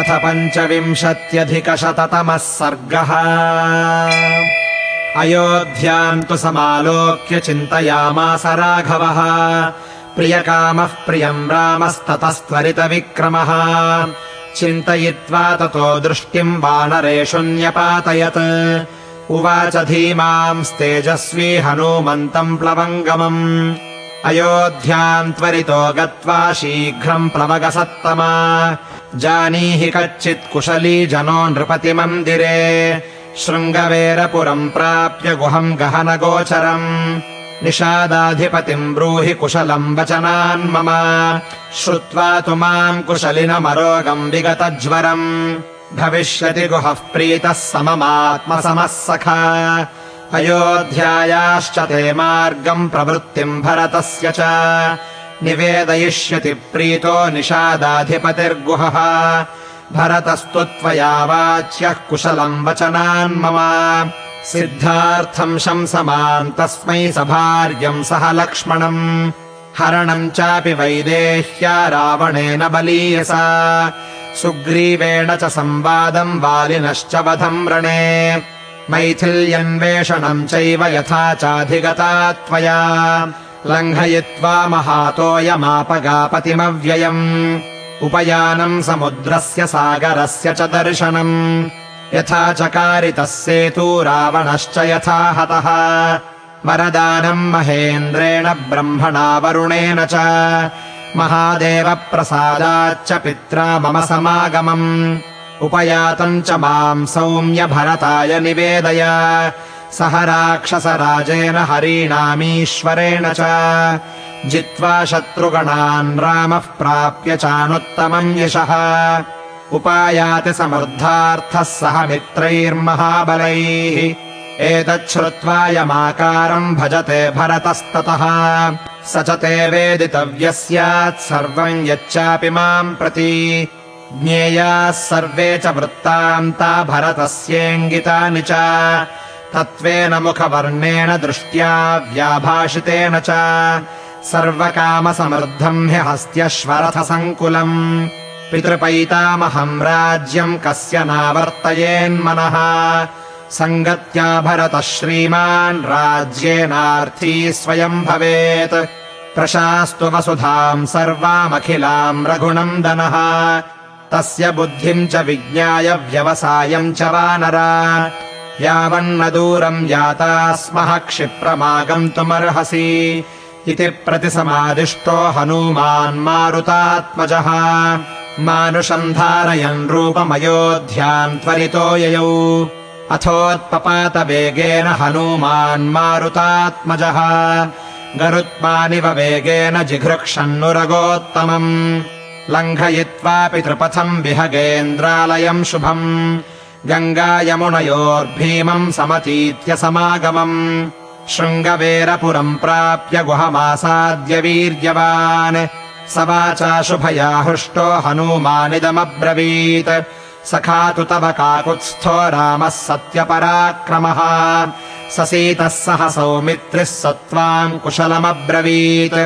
अथ पञ्चविंशत्यधिकशततमः सर्गः। अयोध्याम् तु समालोक्य चिन्तयामास राघवः। प्रियकामः प्रियम् रामस्ततस्त्वरितविक्रमः। चिन्तयित्वा ततो दृष्टिम् वानरेषु न्यपातयत् उवाच धीमांस्तेजस्वी हनूमन्तम् प्लवङ्गमम् अयोध्याम् त्वरितो गत्वा शीघ्रम् प्लवगसत्तमा। जानीहि कच्चित् कुशली जनो नृपतिमन्दिरे शृङ्गवेरपुरम् प्राप्य गुहम् गहनगोचरम् निषादाधिपतिम् ब्रूहि कुशलम् वचनान् मम। श्रुत्वा तु माम् कुशलिनमरोगम् विगतज्वरम्। भविष्यति गुहः प्रीतः सममात्मसमः सखा अयोध्यायाश्च ते मार्गम् प्रवृत्तिम् भरतस्य च। निवेदयिष्यति प्रीतो निषादाधिपतिर्गुहः। भरतस्तु त्वया वाच्यः कुशलम् वचनान् मम। सिद्धार्थम् शंसमान् तस्मै सभार्यम् सह लक्ष्मणम्। हरणम् चापि वैदेह्या रावणेन बलीयसा सुग्रीवेण च संवादम् वालिनश्च वधम् रणे मैथिल्यन्वेषणम् चैव यथा चाधिगता त्वया लङ्घयित्वा महातोयमापगापतिमव्ययम् उपयानम् समुद्रस्य सागरस्य च दर्शनम्। यथा चकारितः सेतू रावणश्च यथा हतः। वरदानम् महेन्द्रेण ब्रह्मणा वरुणेन च। महादेवप्रसादाच्च पित्रा मम समागमम् उपयातम् च माम् सौम्य भरताय निवेदय। सह राक्षसराजेन हरीणामीश्वरेण च। जित्वा शत्रुगणान् रामः प्राप्य चानुत्तमम् यशः। उपायाति समर्थार्थः सह मित्रैर्महाबलैः। एतच्छ्रुत्वा यमाकारम् भजते भरतस्ततः। स च ते वेदितव्यः स्यात् सर्वम् यच्चापि माम् प्रति ज्ञेयाः सर्वे च वृत्तान्ता भरतस्येङ्गितानि च तत्त्वेन मुखवर्णेन दृष्ट्या व्याभाषितेन च। सर्वकामसमृद्धम् हि हस्त्यश्वरथसङ्कुलम्। पितृपैतामहम् राज्यम् कस्य नावर्तयेन्मनः। सङ्गत्या भरतः श्रीमान् राज्येनार्थी स्वयम् भवेत्। प्रशास्तु वसुधाम् सर्वामखिलाम् रघुनन्दनः तस्य बुद्धिम् च विज्ञाय व्यवसायम् च वानरा। यावन्न दूरम् याता स्मः क्षिप्रमागन्तुमर्हसि इति प्रतिसमादिष्टो हनूमान् मारुतात्मजः। मानुषम् धारयन् रूपमयोध्याम् त्वरितो ययौ। अथोत्पपातवेगेन हनूमान् मारुतात्मजः। गरुत्मानिव वेगेन जिघृक्षन्नुरगोत्तमम् लङ्घयित्वा पितृपथम् विहगेन्द्रालयम् शुभम् गङ्गायमुनयोर्भीमम् समतीत्य समागमम् शृङ्गवेरपुरम् प्राप्य गुहमासाद्य वीर्यवान् स वाचा शुभया हृष्टो हनूमानिदमब्रवीत्। सखा तु तव काकुत्स्थो रामः सत्यपराक्रमः। स सीतः सह सौमित्रिः स त्वाम् कुशलमब्रवीत्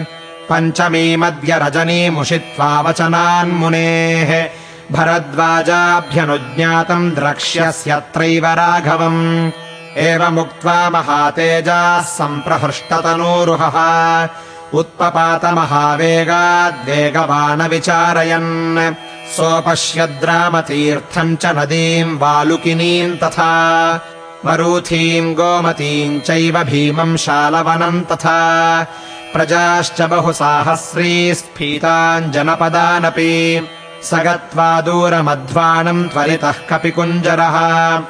पञ्चमीमद्य रजनीमुषित्वा वचनान्मुनेः। भरद्वाजाभ्यनुज्ञातम् द्रक्ष्यस्यत्रैव राघवम्। एवमुक्त्वा महातेजाः सम्प्रहृष्टतनूरुहः। उत्पपातमहावेगाद्वेगवानविचारयन्। सोपश्यद्रामतीर्थम् च नदीम् वालुकिनीम् तथा। वरूथीम् गोमतीम् चैव भीमम् शालवनम् तथा प्रजाश्च बहु साहस्री स्फीताम् जनपदानपि। स गत्वा दूरमध्वानम् त्वरितः कपिकुञ्जरः।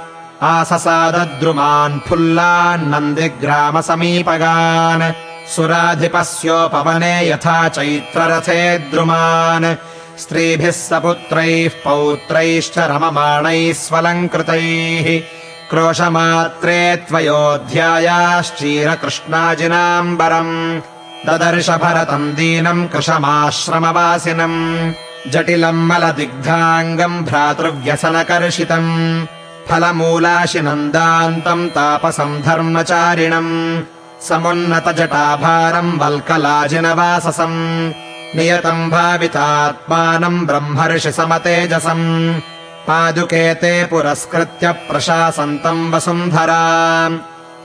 आससादद्रुमान् फुल्लान् नन्दिग्रामसमीपगान्। सुराधिपस्योपवने यथा चैत्ररथे द्रुमान्। स्त्रीभिः सपुत्रैः पौत्रैश्च रममाणैः स्वलङ्कृतैः। क्रोशमात्रे त्वयोऽध्यायाश्चीरकृष्णाजिनाम्बरम् ददर्श भरतम् दीनम् कृशमाश्रमवासिनम्। जटिलम् मलदिग्धाङ्गम् भ्रातृव्यसनकर्षितम्। फलमूलाशिनन्दान्तम् तापसम् धर्मचारिणम् समुन्नतजटाभारम् वल्कलाजिनवाससम्। नियतम् भावितात्मानम् ब्रह्मर्षि समतेजसम्। पादुके ते पुरस्कृत्य प्रशासन्तम् वसुन्धरा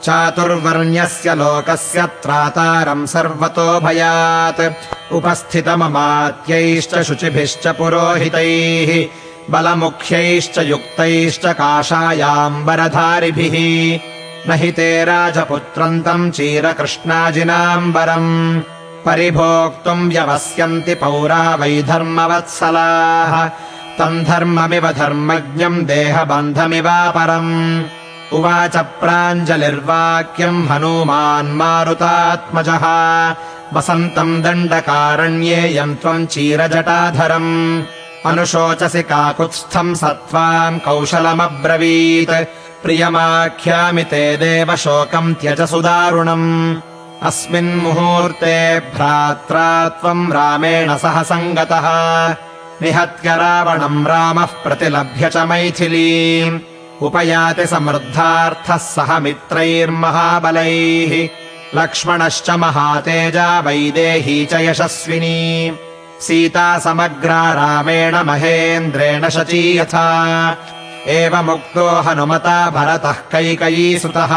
चातुर्वर्ण्यस्य लोकस्य त्रातारम् सर्वतो भयात्। उपस्थितममात्यैश्च शुचिभिश्च पुरोहितैः बलमुख्यैश्च युक्तैश्च काषायाम्बरधारिभिः। न हि ते राजपुत्रम् तम् चीरकृष्णाजिनाम्बरम्। परिभोक्तुम् व्यवस्यन्ति पौरा वै धर्मवत्सलाः। तम् धर्ममिव धर्मज्ञम् देहबन्धमिवापरम् उवाच प्राञ्जलिर्वाक्यम् हनूमान् मारुतात्मजः। वसन्तम् दण्डकारण्येयम् त्वम् चीरजटाधरम्। अनुशोचसि काकुत्स्थम् सत्त्वाम् कौशलमब्रवीत्। प्रियमाख्यामि ते देव शोकम् त्यज सुदारुणम् अस्मिन्मुहूर्ते भ्रात्रा त्वम् रामेण सह सङ्गतः। निहत्य रावणम् रामः प्रतिलभ्य च मैथिलीम् उपयाति समृद्धार्थः सह मित्रैर्महाबलैः। लक्ष्मणश्च महातेजा वैदेही च यशस्विनी। सीता समग्रा रामेण महेन्द्रेण शची यथा एवमुक्तो हनुमता भरतः कैकयीसुतः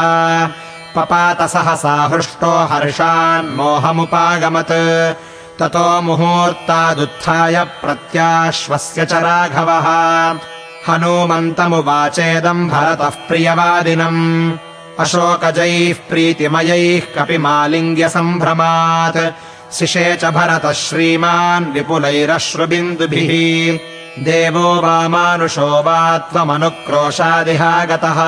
पपात सहसा हृष्टो हर्षान्मोहमुपागमत् ततो मुहूर्तादुत्थाय प्रत्याश्वस्य च राघवः हनूमन्तमुवाचेदम् भरतः प्रियवादिनम्। अशोकजैः प्रीतिमयैः कपिमालिङ्ग्यसम्भ्रमात्। शिषे च भरतः श्रीमान् विपुलैरश्रुबिन्दुभिः। देवो वा मानुषो वा त्वमनुक्रोशादिहागतः।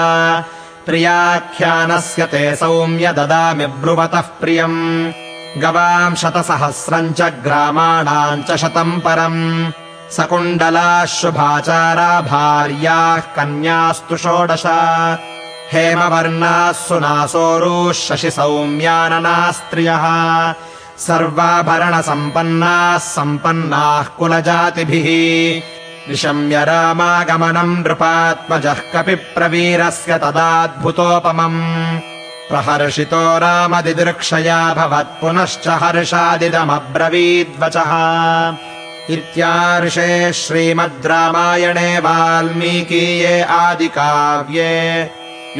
प्रियाख्यानस्य ते सौम्य ददामि ब्रुवतः प्रियम्। गवाम् शतसहस्रम् च ग्रामाणाम् च शतम् परम् सकुण्डलाः शुभाचारा भार्याः कन्यास्तु षोडश। हेमवर्णाः सुनासोरुः शशि सौम्याननाः स्त्रियः सर्वाभरणसम्पन्नाः सम्पन्नाः कुलजातिभिः। निशम्य रामागमनम् नृपात्मजः कपिप्रवीरस्य तदाद्भुतोपमम्। प्रहर्षितो रामदिदृक्षया भवत् पुनश्च हर्षादिदमब्रवीद्वचः इत्यार्षे श्रीमद् रामायणे वाल्मीकीये आदिकाव्ये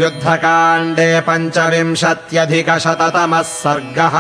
युद्धकाण्डे पञ्चविंशत्यधिकशततमः सर्गः